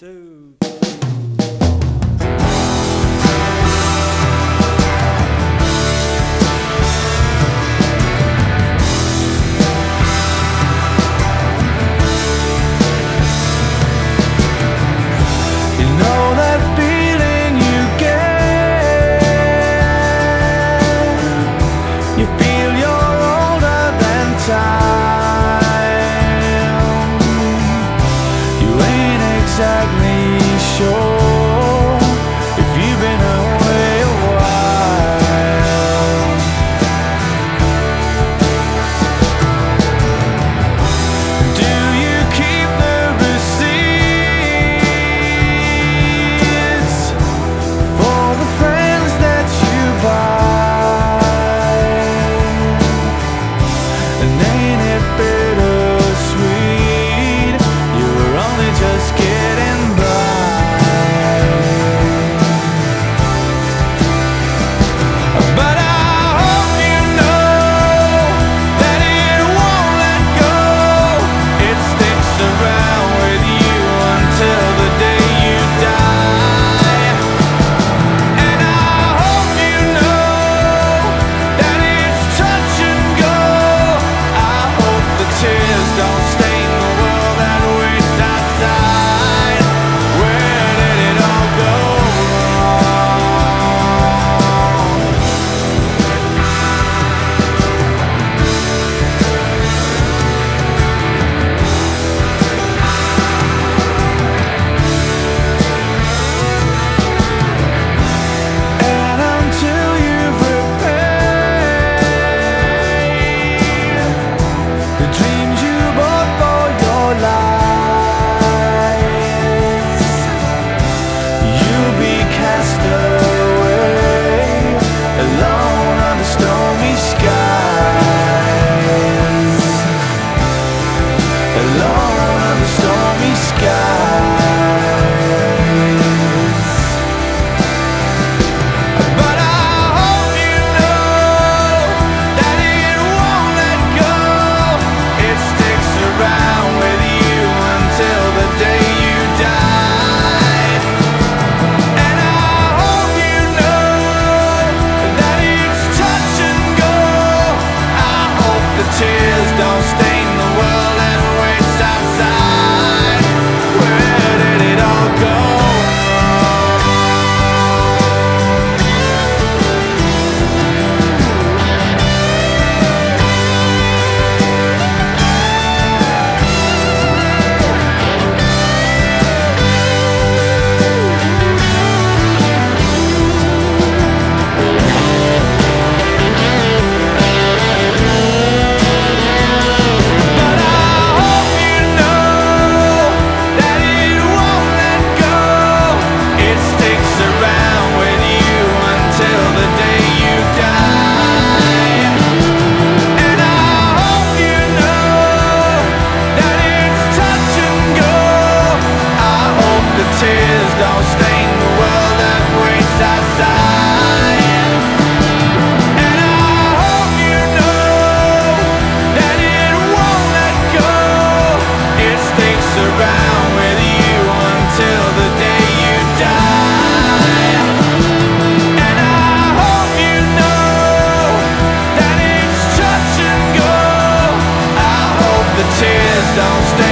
two. You tears don't stain don't stain the world that waits outside. And I hope you know that it won't let go. It around with you until the day you die. And I hope you know that it's touch and go. I hope the tears don't stay.